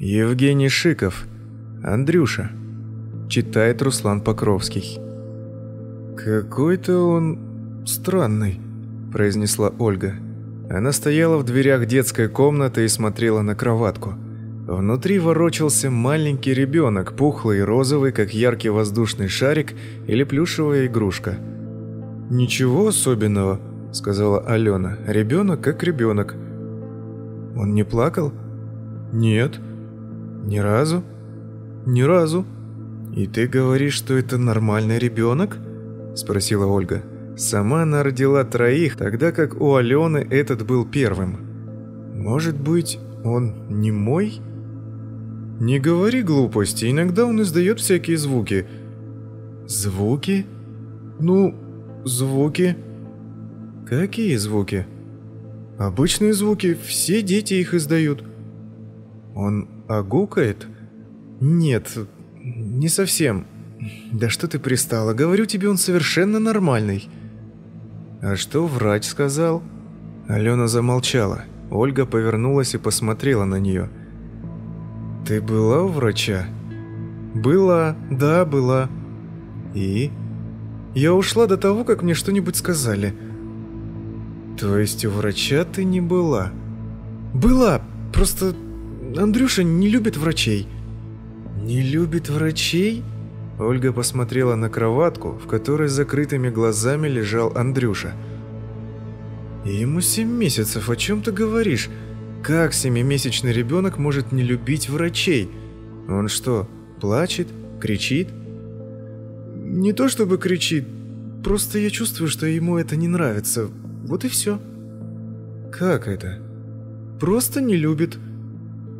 Евгений Шиков. Андрюша. Читает Руслан Покровский. «Какой-то он странный», – произнесла Ольга. Она стояла в дверях детской комнаты и смотрела на кроватку. Внутри ворочался маленький ребенок, пухлый и розовый, как яркий воздушный шарик или плюшевая игрушка. «Ничего особенного», – сказала Алена. «Ребенок как ребенок». «Он не плакал?» «Нет». «Ни разу?» «Ни разу». «И ты говоришь, что это нормальный ребенок?» – спросила Ольга. Сама она родила троих, тогда как у Алены этот был первым. «Может быть, он не мой?» «Не говори глупости, иногда он издает всякие звуки». «Звуки?» «Ну, звуки». «Какие звуки?» «Обычные звуки, все дети их издают». «Он огукает?» «Нет, не совсем». «Да что ты пристала? Говорю тебе, он совершенно нормальный». «А что врач сказал?» Алена замолчала. Ольга повернулась и посмотрела на нее. «Ты была у врача?» «Была, да, была». «И?» «Я ушла до того, как мне что-нибудь сказали». «То есть у врача ты не была?» «Была, просто Андрюша не любит врачей». «Не любит врачей?» Ольга посмотрела на кроватку, в которой с закрытыми глазами лежал Андрюша. «Ему семь месяцев, о чем ты говоришь? Как семимесячный ребенок может не любить врачей? Он что, плачет? Кричит?» «Не то чтобы кричит, просто я чувствую, что ему это не нравится. Вот и все». «Как это?» «Просто не любит».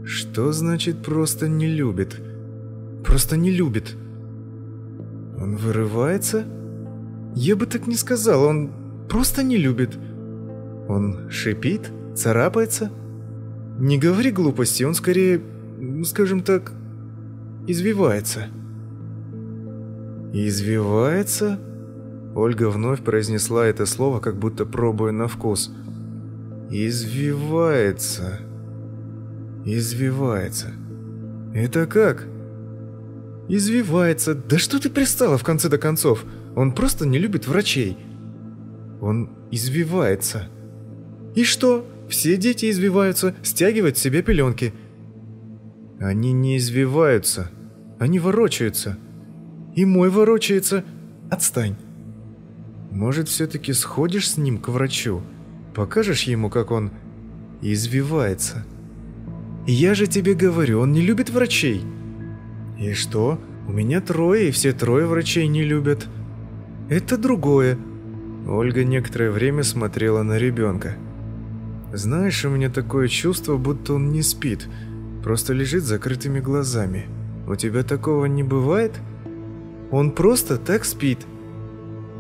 «Что значит «просто не любит»?» «Просто не любит». Он вырывается? Я бы так не сказал, он просто не любит. Он шипит, царапается. Не говори глупости, он скорее, скажем так, извивается. Извивается? Ольга вновь произнесла это слово, как будто пробуя на вкус. Извивается. Извивается. Это как? Извивается. Да что ты пристала в конце до концов? Он просто не любит врачей. Он извивается. И что? Все дети извиваются, стягивают себе пеленки. Они не извиваются. Они ворочаются. И мой ворочается. Отстань. Может, все-таки сходишь с ним к врачу? Покажешь ему, как он извивается? Я же тебе говорю, он не любит врачей. «И что? У меня трое, и все трое врачей не любят». «Это другое». Ольга некоторое время смотрела на ребенка. «Знаешь, у меня такое чувство, будто он не спит, просто лежит с закрытыми глазами. У тебя такого не бывает?» «Он просто так спит».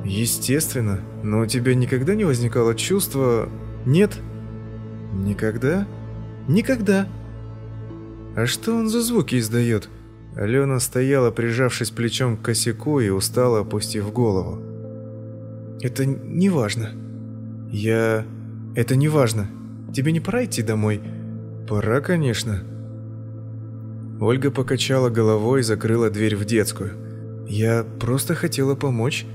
«Естественно, но у тебя никогда не возникало чувства...» «Нет». «Никогда?» «Никогда». «А что он за звуки издает?» Алена стояла, прижавшись плечом к косяку и устало опустив голову. «Это не важно. Я... Это не важно. Тебе не пора идти домой?» «Пора, конечно». Ольга покачала головой и закрыла дверь в детскую. «Я просто хотела помочь.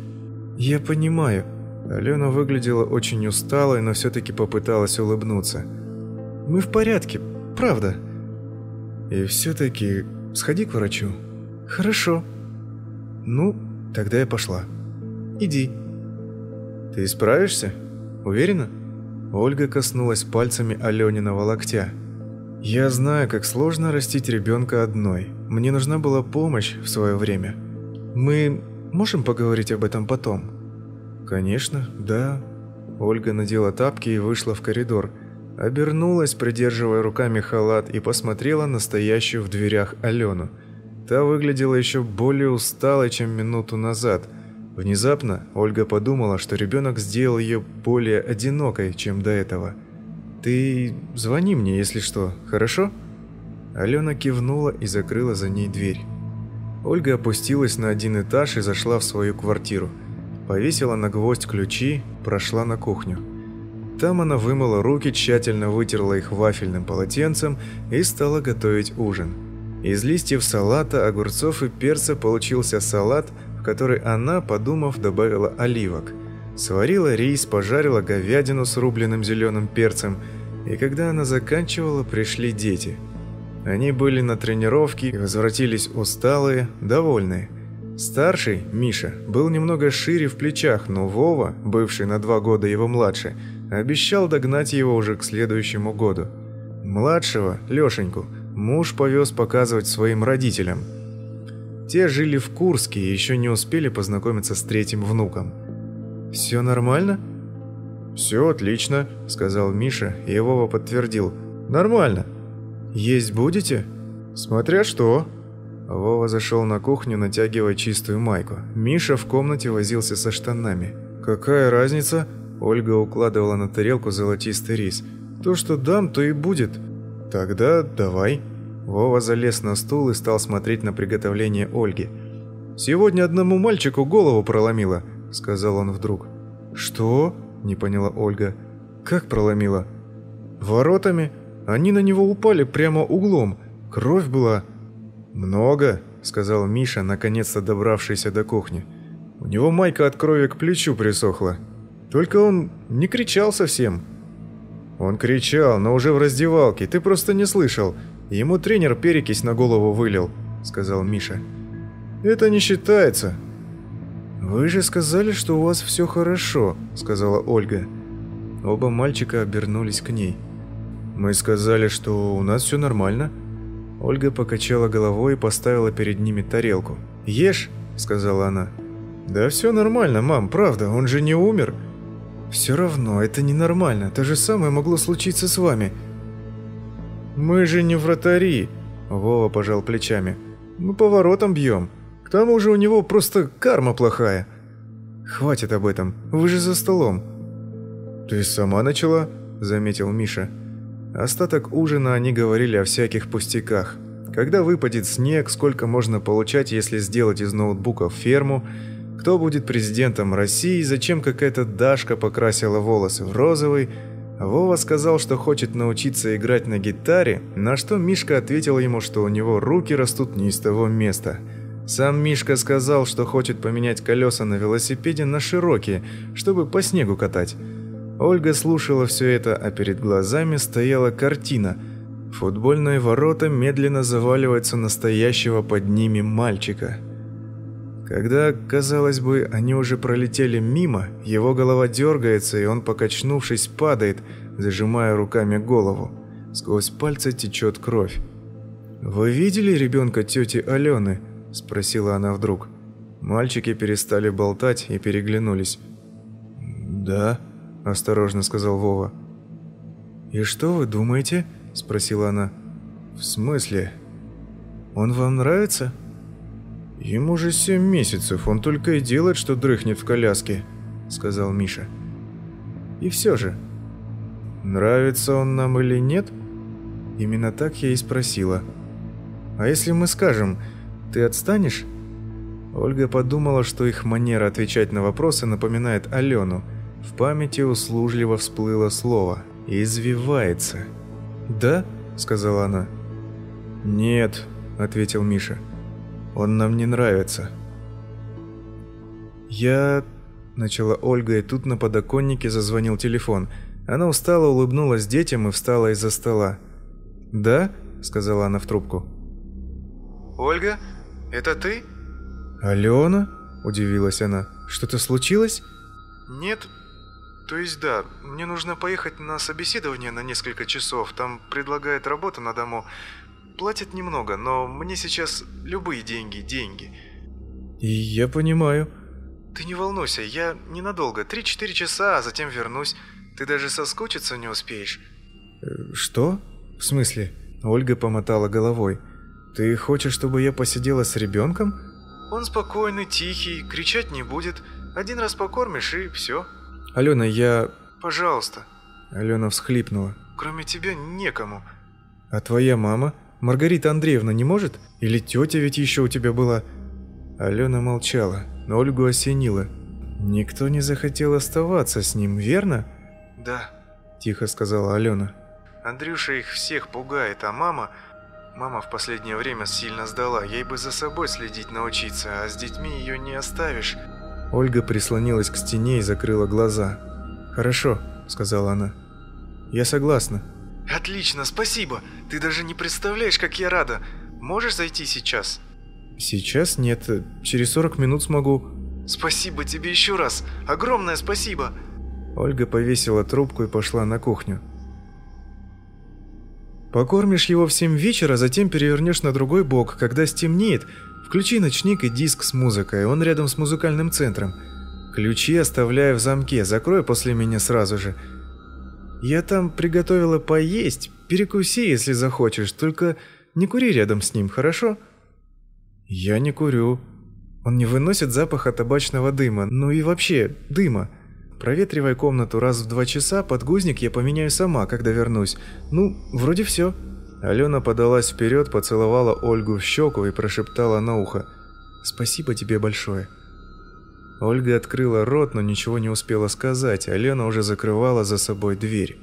Я понимаю». Алена выглядела очень усталой, но все-таки попыталась улыбнуться. «Мы в порядке, правда». «И все-таки Сходи к врачу». «Хорошо». «Ну, тогда я пошла. Иди». «Ты справишься? Уверена?» Ольга коснулась пальцами Алёниного локтя. «Я знаю, как сложно растить ребенка одной. Мне нужна была помощь в свое время. Мы можем поговорить об этом потом?» «Конечно, да». Ольга надела тапки и вышла в коридор – Обернулась, придерживая руками халат, и посмотрела на стоящую в дверях Алену. Та выглядела еще более усталой, чем минуту назад. Внезапно Ольга подумала, что ребенок сделал ее более одинокой, чем до этого. «Ты звони мне, если что, хорошо?» Алена кивнула и закрыла за ней дверь. Ольга опустилась на один этаж и зашла в свою квартиру. Повесила на гвоздь ключи, прошла на кухню. Там она вымыла руки, тщательно вытерла их вафельным полотенцем и стала готовить ужин. Из листьев салата, огурцов и перца получился салат, в который она, подумав, добавила оливок. Сварила рис, пожарила говядину с рубленным зеленым перцем, и когда она заканчивала, пришли дети. Они были на тренировке и возвратились усталые, довольные. Старший, Миша, был немного шире в плечах, но Вова, бывший на два года его младше, обещал догнать его уже к следующему году. Младшего, Лешеньку, муж повез показывать своим родителям. Те жили в Курске и еще не успели познакомиться с третьим внуком. «Все нормально?» «Все отлично», — сказал Миша, и Вова подтвердил. «Нормально». «Есть будете?» «Смотря что», Вова зашел на кухню, натягивая чистую майку. Миша в комнате возился со штанами. «Какая разница?» Ольга укладывала на тарелку золотистый рис. «То, что дам, то и будет». «Тогда давай». Вова залез на стул и стал смотреть на приготовление Ольги. «Сегодня одному мальчику голову проломило», — сказал он вдруг. «Что?» — не поняла Ольга. «Как проломило?» «Воротами. Они на него упали прямо углом. Кровь была...» «Много», — сказал Миша, наконец-то добравшийся до кухни. «У него майка от крови к плечу присохла. Только он не кричал совсем». «Он кричал, но уже в раздевалке, ты просто не слышал. Ему тренер перекись на голову вылил», — сказал Миша. «Это не считается». «Вы же сказали, что у вас все хорошо», — сказала Ольга. Оба мальчика обернулись к ней. «Мы сказали, что у нас все нормально», Ольга покачала головой и поставила перед ними тарелку. «Ешь», — сказала она. «Да все нормально, мам, правда, он же не умер». «Все равно, это ненормально, то же самое могло случиться с вами». «Мы же не вратари», — Вова пожал плечами. «Мы по воротам бьем. К тому же у него просто карма плохая». «Хватит об этом, вы же за столом». «Ты сама начала?» — заметил Миша. Остаток ужина они говорили о всяких пустяках. Когда выпадет снег, сколько можно получать, если сделать из ноутбуков ферму, кто будет президентом России, зачем какая-то Дашка покрасила волосы в розовый, Вова сказал, что хочет научиться играть на гитаре, на что Мишка ответил ему, что у него руки растут не из того места. Сам Мишка сказал, что хочет поменять колеса на велосипеде на широкие, чтобы по снегу катать. Ольга слушала все это, а перед глазами стояла картина. Футбольные ворота медленно заваливаются настоящего под ними мальчика. Когда, казалось бы, они уже пролетели мимо, его голова дергается, и он, покачнувшись, падает, зажимая руками голову. Сквозь пальцы течет кровь. «Вы видели ребенка тети Алены?» – спросила она вдруг. Мальчики перестали болтать и переглянулись. «Да», – осторожно сказал Вова. «И что вы думаете?» – спросила она. «В смысле? Он вам нравится?» «Ему же семь месяцев, он только и делает, что дрыхнет в коляске», – сказал Миша. «И все же, нравится он нам или нет?» Именно так я и спросила. «А если мы скажем, ты отстанешь?» Ольга подумала, что их манера отвечать на вопросы напоминает Алену – в памяти услужливо всплыло слово «извивается». «Да?» – сказала она. «Нет», – ответил Миша. «Он нам не нравится». «Я...» – начала Ольга, и тут на подоконнике зазвонил телефон. Она устало улыбнулась детям и встала из-за стола. «Да?» – сказала она в трубку. «Ольга, это ты?» «Алена?» – удивилась она. «Что-то случилось?» «Нет, то есть да, мне нужно поехать на собеседование на несколько часов. Там предлагают работу на дому. Платят немного, но мне сейчас любые деньги, деньги. И я понимаю. Ты не волнуйся, я ненадолго, 3-4 часа, а затем вернусь. Ты даже соскучиться не успеешь. Э, что? В смысле? Ольга помотала головой. Ты хочешь, чтобы я посидела с ребенком? Он спокойный, тихий, кричать не будет. Один раз покормишь и все. «Алена, я...» «Пожалуйста». Алена всхлипнула. «Кроме тебя некому». «А твоя мама? Маргарита Андреевна не может? Или тетя ведь еще у тебя была?» Алена молчала, но Ольгу осенила. «Никто не захотел оставаться с ним, верно?» «Да», тихо сказала Алена. Андрюша их всех пугает, а мама... Мама в последнее время сильно сдала, ей бы за собой следить научиться, а с детьми ее не оставишь. Ольга прислонилась к стене и закрыла глаза. «Хорошо», — сказала она. «Я согласна». «Отлично, спасибо. Ты даже не представляешь, как я рада. Можешь зайти сейчас?» «Сейчас нет. Через 40 минут смогу». «Спасибо тебе еще раз. Огромное спасибо». Ольга повесила трубку и пошла на кухню. Покормишь его в 7 вечера, затем перевернешь на другой бок. Когда стемнеет, включи ночник и диск с музыкой, он рядом с музыкальным центром. Ключи оставляю в замке, закрой после меня сразу же. Я там приготовила поесть, перекуси, если захочешь, только не кури рядом с ним, хорошо? Я не курю. Он не выносит запаха табачного дыма, ну и вообще, дыма. Проветривай комнату раз в два часа, подгузник я поменяю сама, когда вернусь. Ну, вроде все. Алена подалась вперед, поцеловала Ольгу в щеку и прошептала на ухо. «Спасибо тебе большое». Ольга открыла рот, но ничего не успела сказать. Алена уже закрывала за собой дверь.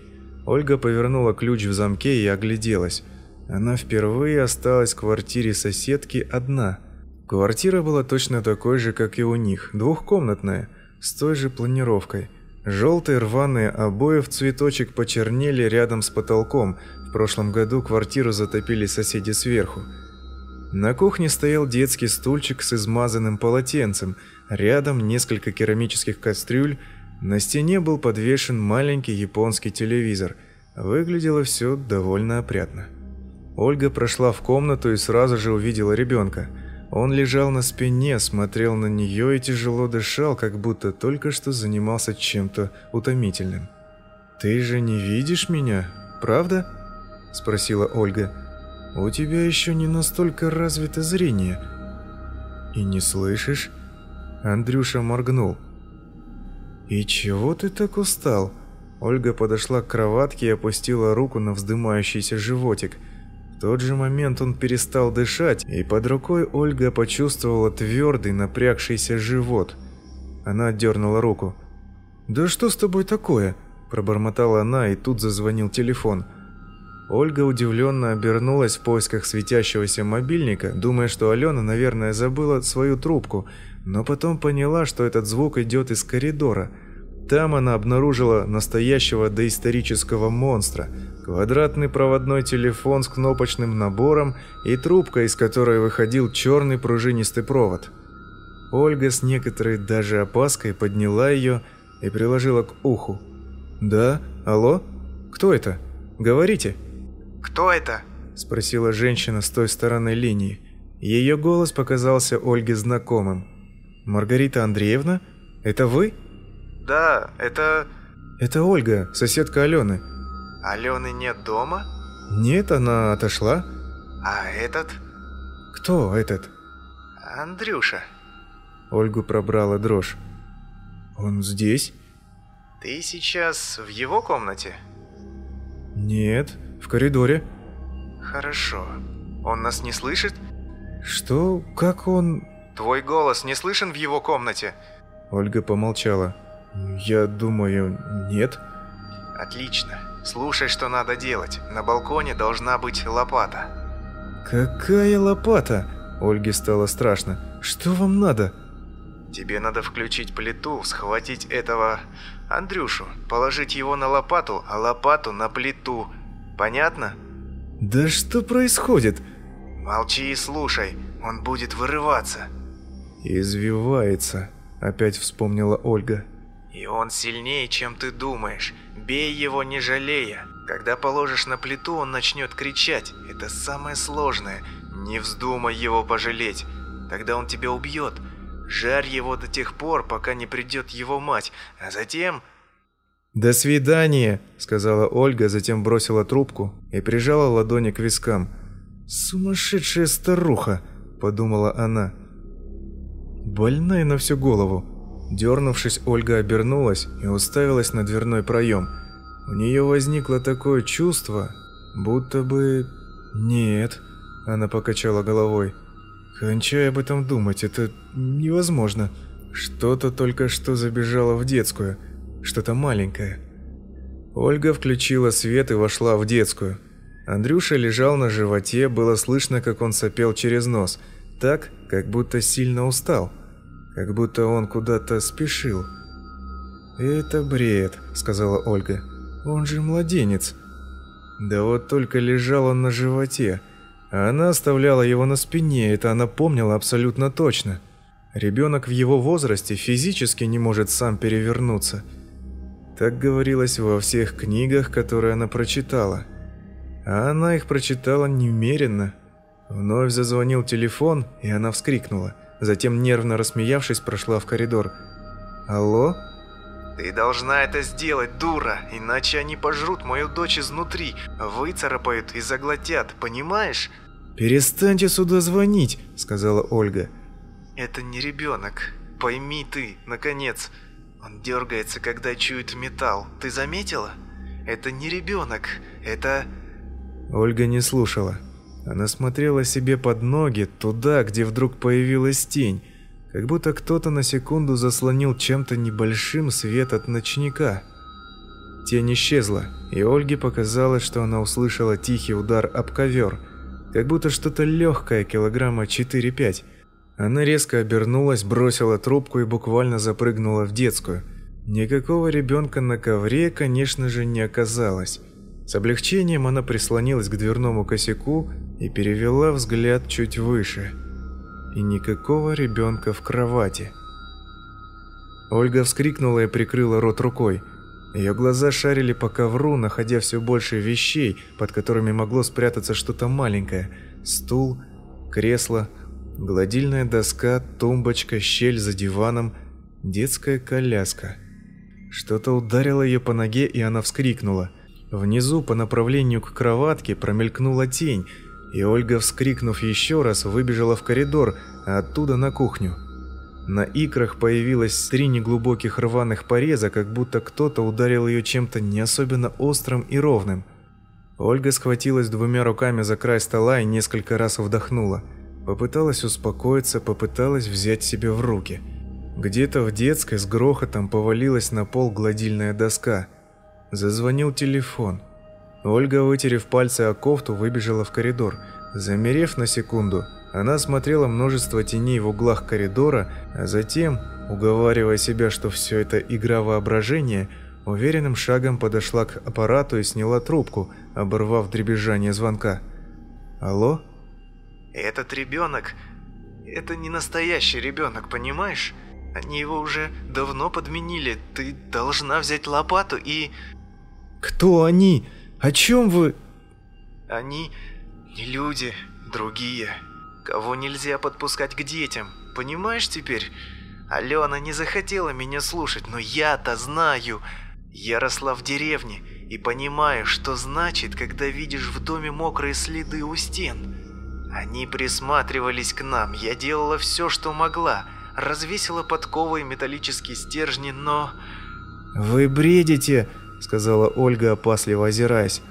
Ольга повернула ключ в замке и огляделась. Она впервые осталась в квартире соседки одна. Квартира была точно такой же, как и у них, двухкомнатная – с той же планировкой. Желтые рваные обои в цветочек почернели рядом с потолком. В прошлом году квартиру затопили соседи сверху. На кухне стоял детский стульчик с измазанным полотенцем. Рядом несколько керамических кастрюль. На стене был подвешен маленький японский телевизор. Выглядело все довольно опрятно. Ольга прошла в комнату и сразу же увидела ребенка. Он лежал на спине, смотрел на нее и тяжело дышал, как будто только что занимался чем-то утомительным. «Ты же не видишь меня, правда?» – спросила Ольга. «У тебя еще не настолько развито зрение». «И не слышишь?» Андрюша моргнул. «И чего ты так устал?» Ольга подошла к кроватке и опустила руку на вздымающийся животик – тот же момент он перестал дышать, и под рукой Ольга почувствовала твердый напрягшийся живот. Она отдернула руку. «Да что с тобой такое?» – пробормотала она, и тут зазвонил телефон. Ольга удивленно обернулась в поисках светящегося мобильника, думая, что Алена, наверное, забыла свою трубку, но потом поняла, что этот звук идет из коридора – там она обнаружила настоящего доисторического монстра. Квадратный проводной телефон с кнопочным набором и трубка, из которой выходил черный пружинистый провод. Ольга с некоторой даже опаской подняла ее и приложила к уху. «Да? Алло? Кто это? Говорите». «Кто это?» – спросила женщина с той стороны линии. Ее голос показался Ольге знакомым. «Маргарита Андреевна? Это вы?» Да, это... Это Ольга, соседка Алены. Алены нет дома? Нет, она отошла. А этот? Кто этот? Андрюша. Ольгу пробрала дрожь. Он здесь? Ты сейчас в его комнате? Нет, в коридоре. Хорошо. Он нас не слышит? Что? Как он... Твой голос не слышен в его комнате? Ольга помолчала. «Я думаю, нет». «Отлично. Слушай, что надо делать. На балконе должна быть лопата». «Какая лопата?» Ольге стало страшно. «Что вам надо?» «Тебе надо включить плиту, схватить этого... Андрюшу, положить его на лопату, а лопату на плиту. Понятно?» «Да что происходит?» «Молчи и слушай, он будет вырываться». «Извивается», — опять вспомнила Ольга. И он сильнее, чем ты думаешь. Бей его не жалея. Когда положишь на плиту, он начнет кричать. Это самое сложное. Не вздумай его пожалеть. Тогда он тебя убьет. Жарь его до тех пор, пока не придет его мать. А затем... «До свидания», — сказала Ольга, затем бросила трубку и прижала ладони к вискам. «Сумасшедшая старуха», — подумала она. «Больная на всю голову». Дернувшись, Ольга обернулась и уставилась на дверной проем. У нее возникло такое чувство, будто бы... Нет, она покачала головой. Кончай об этом думать, это невозможно. Что-то только что забежало в детскую, что-то маленькое. Ольга включила свет и вошла в детскую. Андрюша лежал на животе, было слышно, как он сопел через нос, так, как будто сильно устал, как будто он куда-то спешил. «Это бред», — сказала Ольга. «Он же младенец». Да вот только лежал он на животе, а она оставляла его на спине, это она помнила абсолютно точно. Ребенок в его возрасте физически не может сам перевернуться. Так говорилось во всех книгах, которые она прочитала. А она их прочитала немеренно. Вновь зазвонил телефон, и она вскрикнула. Затем, нервно рассмеявшись, прошла в коридор. «Алло?» Ты должна это сделать, дура, иначе они пожрут мою дочь изнутри, выцарапают и заглотят, понимаешь? «Перестаньте сюда звонить», — сказала Ольга. Это не ребенок. Пойми ты, наконец. Он дергается, когда чует металл. Ты заметила? Это не ребенок. Это... Ольга не слушала. Она смотрела себе под ноги, туда, где вдруг появилась тень, как будто кто-то на секунду заслонил чем-то небольшим свет от ночника. Тень исчезла, и Ольге показалось, что она услышала тихий удар об ковер, как будто что-то легкое, килограмма 4-5. Она резко обернулась, бросила трубку и буквально запрыгнула в детскую. Никакого ребенка на ковре, конечно же, не оказалось. С облегчением она прислонилась к дверному косяку и перевела взгляд чуть выше – и никакого ребенка в кровати. Ольга вскрикнула и прикрыла рот рукой. Ее глаза шарили по ковру, находя все больше вещей, под которыми могло спрятаться что-то маленькое. Стул, кресло, гладильная доска, тумбочка, щель за диваном, детская коляска. Что-то ударило ее по ноге, и она вскрикнула. Внизу, по направлению к кроватке, промелькнула тень – и Ольга, вскрикнув еще раз, выбежала в коридор, а оттуда на кухню. На икрах появилось три неглубоких рваных пореза, как будто кто-то ударил ее чем-то не особенно острым и ровным. Ольга схватилась двумя руками за край стола и несколько раз вдохнула. Попыталась успокоиться, попыталась взять себя в руки. Где-то в детской с грохотом повалилась на пол гладильная доска. Зазвонил телефон. Ольга, вытерев пальцы о кофту, выбежала в коридор. Замерев на секунду, она смотрела множество теней в углах коридора, а затем, уговаривая себя, что все это игра воображения, уверенным шагом подошла к аппарату и сняла трубку, оборвав дребезжание звонка. «Алло?» «Этот ребенок... Это не настоящий ребенок, понимаешь? Они его уже давно подменили. Ты должна взять лопату и...» «Кто они?» О чем вы...» «Они не люди, другие, кого нельзя подпускать к детям, понимаешь теперь? Алена не захотела меня слушать, но я-то знаю. Я росла в деревне и понимаю, что значит, когда видишь в доме мокрые следы у стен. Они присматривались к нам, я делала все, что могла, развесила подковы и металлические стержни, но... «Вы бредите!» — сказала Ольга, опасливо озираясь.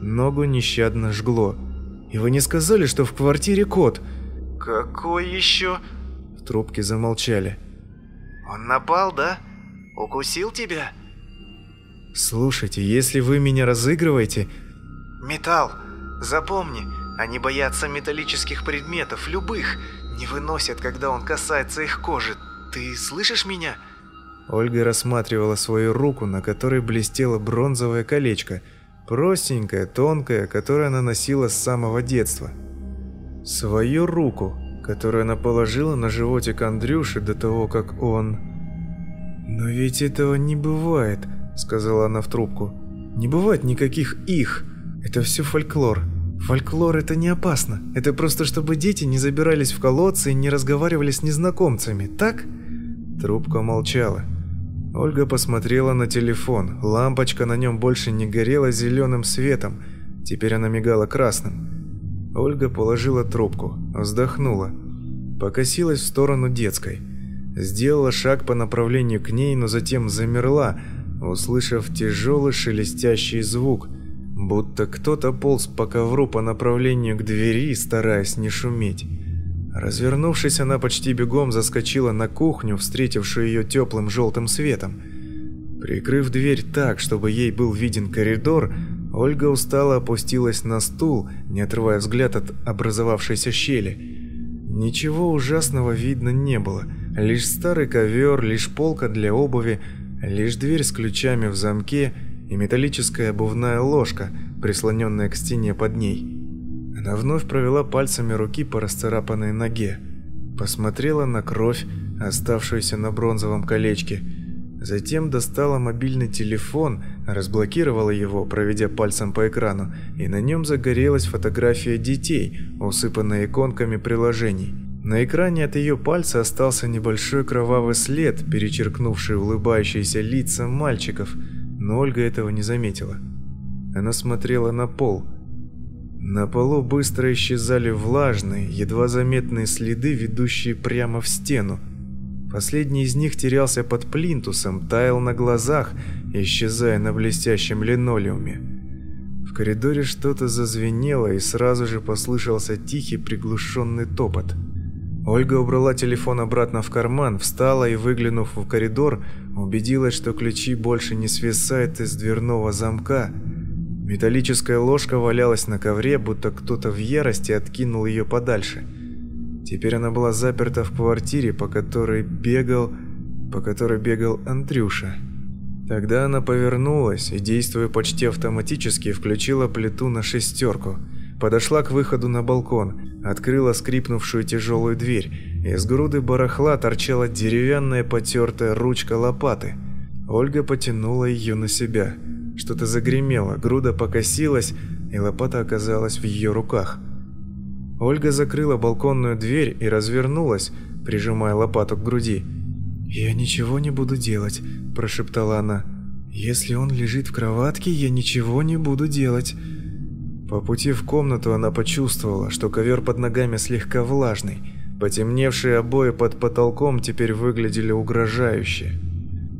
Ногу нещадно жгло. «И вы не сказали, что в квартире кот?» «Какой еще?» В трубке замолчали. «Он напал, да? Укусил тебя?» «Слушайте, если вы меня разыгрываете...» «Металл! Запомни, они боятся металлических предметов, любых, не выносят, когда он касается их кожи. Ты слышишь меня?» Ольга рассматривала свою руку, на которой блестело бронзовое колечко, простенькое, тонкое, которое она носила с самого детства. Свою руку, которую она положила на животик Андрюши до того, как он... «Но ведь этого не бывает», — сказала она в трубку. «Не бывает никаких «их». Это все фольклор. Фольклор — это не опасно. Это просто чтобы дети не забирались в колодцы и не разговаривали с незнакомцами, так?» Трубка молчала. Ольга посмотрела на телефон. Лампочка на нем больше не горела зеленым светом. Теперь она мигала красным. Ольга положила трубку, вздохнула. Покосилась в сторону детской. Сделала шаг по направлению к ней, но затем замерла, услышав тяжелый шелестящий звук, будто кто-то полз по ковру по направлению к двери, стараясь не шуметь. Развернувшись, она почти бегом заскочила на кухню, встретившую ее теплым желтым светом. Прикрыв дверь так, чтобы ей был виден коридор, Ольга устало опустилась на стул, не отрывая взгляд от образовавшейся щели. Ничего ужасного видно не было, лишь старый ковер, лишь полка для обуви, лишь дверь с ключами в замке и металлическая обувная ложка, прислоненная к стене под ней. Она вновь провела пальцами руки по расцарапанной ноге, посмотрела на кровь, оставшуюся на бронзовом колечке, затем достала мобильный телефон, разблокировала его, проведя пальцем по экрану, и на нем загорелась фотография детей, усыпанная иконками приложений. На экране от ее пальца остался небольшой кровавый след, перечеркнувший улыбающиеся лица мальчиков, но Ольга этого не заметила. Она смотрела на пол. На полу быстро исчезали влажные, едва заметные следы, ведущие прямо в стену. Последний из них терялся под плинтусом, таял на глазах, исчезая на блестящем линолеуме. В коридоре что-то зазвенело, и сразу же послышался тихий приглушенный топот. Ольга убрала телефон обратно в карман, встала и, выглянув в коридор, убедилась, что ключи больше не свисают из дверного замка. Металлическая ложка валялась на ковре, будто кто-то в ярости откинул ее подальше. Теперь она была заперта в квартире, по которой бегал, по которой бегал Андрюша. Тогда она повернулась и, действуя почти автоматически, включила плиту на шестерку – подошла к выходу на балкон, открыла скрипнувшую тяжелую дверь. Из груды барахла торчала деревянная потертая ручка лопаты. Ольга потянула ее на себя. Что-то загремело, груда покосилась, и лопата оказалась в ее руках. Ольга закрыла балконную дверь и развернулась, прижимая лопату к груди. «Я ничего не буду делать», – прошептала она. «Если он лежит в кроватке, я ничего не буду делать». По пути в комнату она почувствовала, что ковер под ногами слегка влажный. Потемневшие обои под потолком теперь выглядели угрожающе.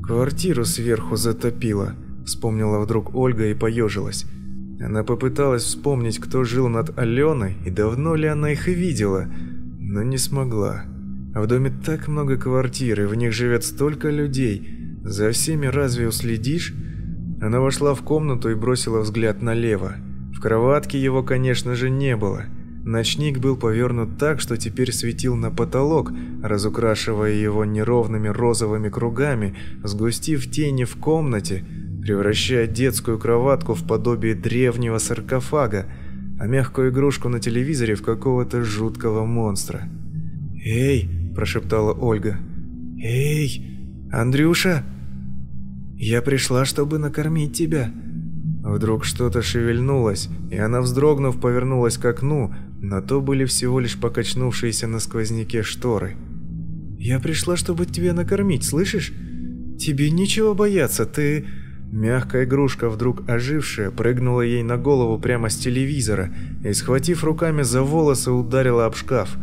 Квартиру сверху затопило, вспомнила вдруг Ольга и поежилась. Она попыталась вспомнить, кто жил над Аленой и давно ли она их видела, но не смогла. В доме так много квартир, и в них живет столько людей. За всеми разве уследишь? Она вошла в комнату и бросила взгляд налево. В кроватке его, конечно же, не было. Ночник был повернут так, что теперь светил на потолок, разукрашивая его неровными розовыми кругами, сгустив тени в комнате, превращая детскую кроватку в подобие древнего саркофага, а мягкую игрушку на телевизоре в какого-то жуткого монстра. «Эй!» – прошептала Ольга. «Эй! Андрюша! Я пришла, чтобы накормить тебя!» Вдруг что-то шевельнулось, и она, вздрогнув, повернулась к окну, но то были всего лишь покачнувшиеся на сквозняке шторы. «Я пришла, чтобы тебя накормить, слышишь? Тебе нечего бояться, ты...» Мягкая игрушка, вдруг ожившая, прыгнула ей на голову прямо с телевизора и, схватив руками за волосы, ударила об шкаф.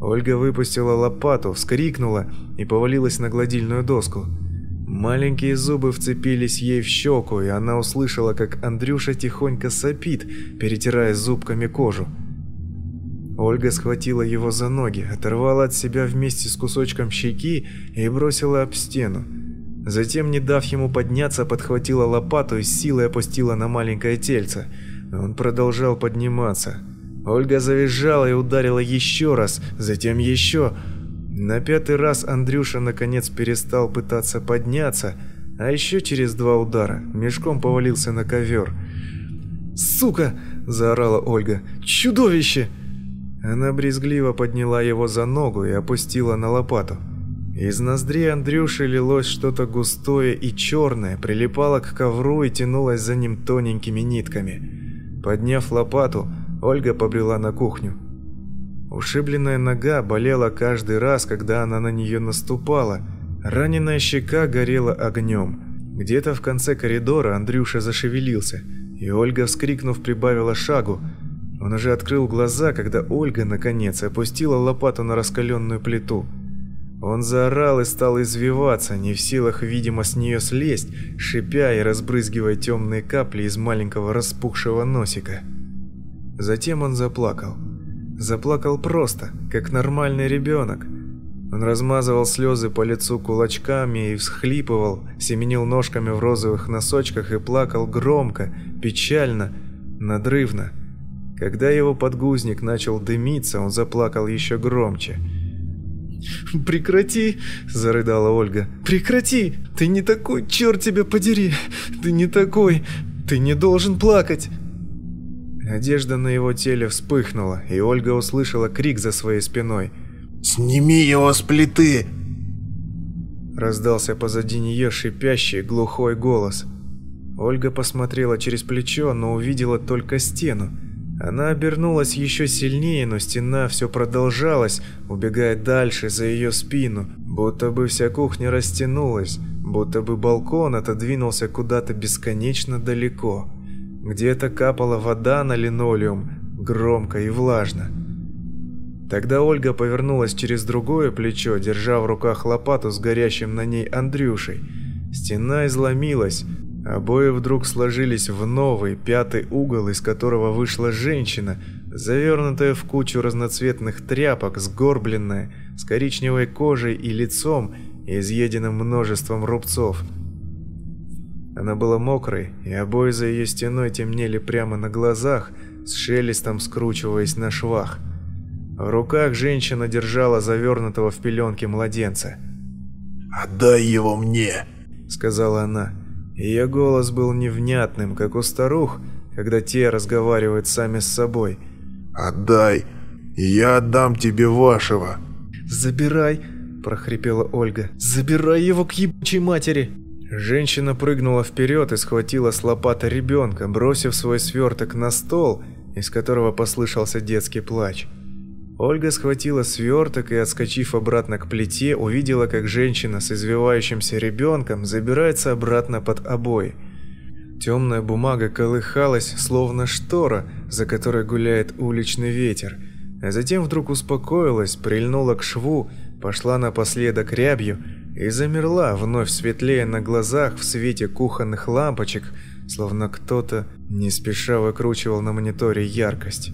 Ольга выпустила лопату, вскрикнула и повалилась на гладильную доску. Маленькие зубы вцепились ей в щеку, и она услышала, как Андрюша тихонько сопит, перетирая зубками кожу. Ольга схватила его за ноги, оторвала от себя вместе с кусочком щеки и бросила об стену. Затем, не дав ему подняться, подхватила лопату и с силой опустила на маленькое тельце. Он продолжал подниматься. Ольга завизжала и ударила еще раз, затем еще... На пятый раз Андрюша наконец перестал пытаться подняться, а еще через два удара мешком повалился на ковер. «Сука!» – заорала Ольга. «Чудовище!» Она брезгливо подняла его за ногу и опустила на лопату. Из ноздрей Андрюши лилось что-то густое и черное, прилипало к ковру и тянулось за ним тоненькими нитками. Подняв лопату, Ольга побрела на кухню. Ушибленная нога болела каждый раз, когда она на нее наступала. Раненая щека горела огнем. Где-то в конце коридора Андрюша зашевелился, и Ольга, вскрикнув, прибавила шагу. Он уже открыл глаза, когда Ольга, наконец, опустила лопату на раскаленную плиту. Он заорал и стал извиваться, не в силах, видимо, с нее слезть, шипя и разбрызгивая темные капли из маленького распухшего носика. Затем он заплакал. Заплакал просто, как нормальный ребенок. Он размазывал слезы по лицу кулачками и всхлипывал, семенил ножками в розовых носочках и плакал громко, печально, надрывно. Когда его подгузник начал дымиться, он заплакал еще громче. «Прекрати!» – зарыдала Ольга. «Прекрати! Ты не такой, черт тебя подери! Ты не такой! Ты не должен плакать!» Одежда на его теле вспыхнула, и Ольга услышала крик за своей спиной. «Сними его с плиты!» Раздался позади нее шипящий, глухой голос. Ольга посмотрела через плечо, но увидела только стену. Она обернулась еще сильнее, но стена все продолжалась, убегая дальше за ее спину, будто бы вся кухня растянулась, будто бы балкон отодвинулся куда-то бесконечно далеко. Где-то капала вода на линолеум, громко и влажно. Тогда Ольга повернулась через другое плечо, держа в руках лопату с горящим на ней Андрюшей. Стена изломилась, Обои вдруг сложились в новый, пятый угол, из которого вышла женщина, завернутая в кучу разноцветных тряпок, сгорбленная, с коричневой кожей и лицом, изъеденным множеством рубцов. Она была мокрой, и обои за ее стеной темнели прямо на глазах, с шелестом скручиваясь на швах. В руках женщина держала завернутого в пеленки младенца. «Отдай его мне!» — сказала она. Ее голос был невнятным, как у старух, когда те разговаривают сами с собой. «Отдай, я отдам тебе вашего!» «Забирай!» – прохрипела Ольга. «Забирай его к ебучей матери!» Женщина прыгнула вперед и схватила с лопаты ребенка, бросив свой сверток на стол, из которого послышался детский плач. Ольга схватила сверток и, отскочив обратно к плите, увидела, как женщина с извивающимся ребенком забирается обратно под обои. Темная бумага колыхалась, словно штора, за которой гуляет уличный ветер, а затем вдруг успокоилась, прильнула к шву, пошла напоследок рябью и замерла, вновь светлее на глазах в свете кухонных лампочек, словно кто-то не спеша выкручивал на мониторе яркость.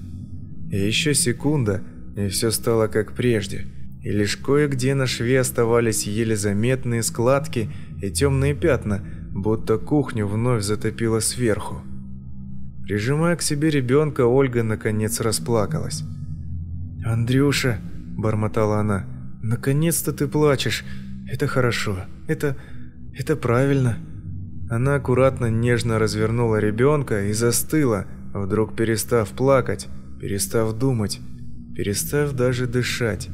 И еще секунда – и все стало как прежде. И лишь кое-где на шве оставались еле заметные складки и темные пятна, будто кухню вновь затопило сверху. Прижимая к себе ребенка, Ольга наконец расплакалась. «Андрюша», – бормотала она, – «наконец-то ты плачешь. Это хорошо. Это... это правильно». Она аккуратно, нежно развернула ребенка и застыла, вдруг перестав плакать, перестав думать перестав даже дышать.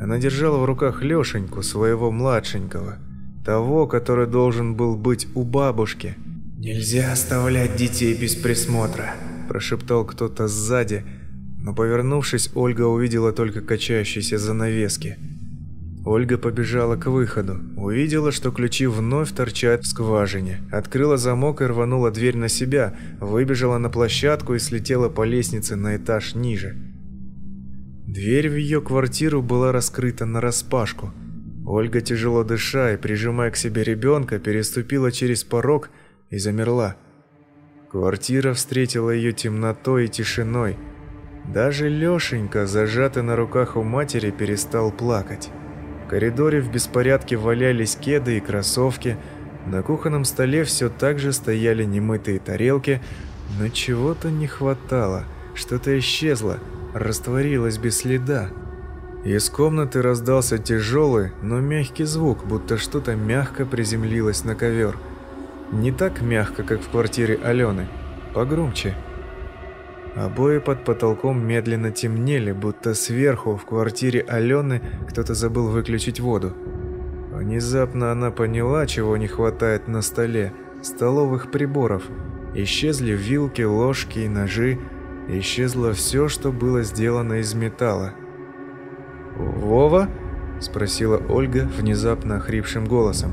Она держала в руках Лешеньку, своего младшенького, того, который должен был быть у бабушки. «Нельзя оставлять детей без присмотра», – прошептал кто-то сзади, но повернувшись, Ольга увидела только качающиеся занавески. Ольга побежала к выходу, увидела, что ключи вновь торчат в скважине, открыла замок и рванула дверь на себя, выбежала на площадку и слетела по лестнице на этаж ниже. Дверь в ее квартиру была раскрыта нараспашку. Ольга, тяжело дыша и прижимая к себе ребенка, переступила через порог и замерла. Квартира встретила ее темнотой и тишиной. Даже Лешенька, зажатый на руках у матери, перестал плакать. В коридоре в беспорядке валялись кеды и кроссовки. На кухонном столе все так же стояли немытые тарелки, но чего-то не хватало, что-то исчезло – растворилась без следа. Из комнаты раздался тяжелый, но мягкий звук, будто что-то мягко приземлилось на ковер. Не так мягко, как в квартире Алены, погромче. Обои под потолком медленно темнели, будто сверху в квартире Алены кто-то забыл выключить воду. Внезапно она поняла, чего не хватает на столе – столовых приборов. Исчезли вилки, ложки и ножи, Исчезло все, что было сделано из металла. «Вова?» – спросила Ольга внезапно охрипшим голосом.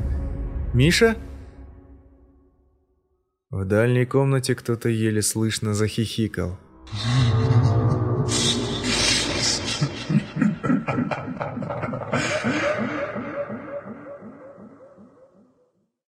«Миша?» В дальней комнате кто-то еле слышно захихикал.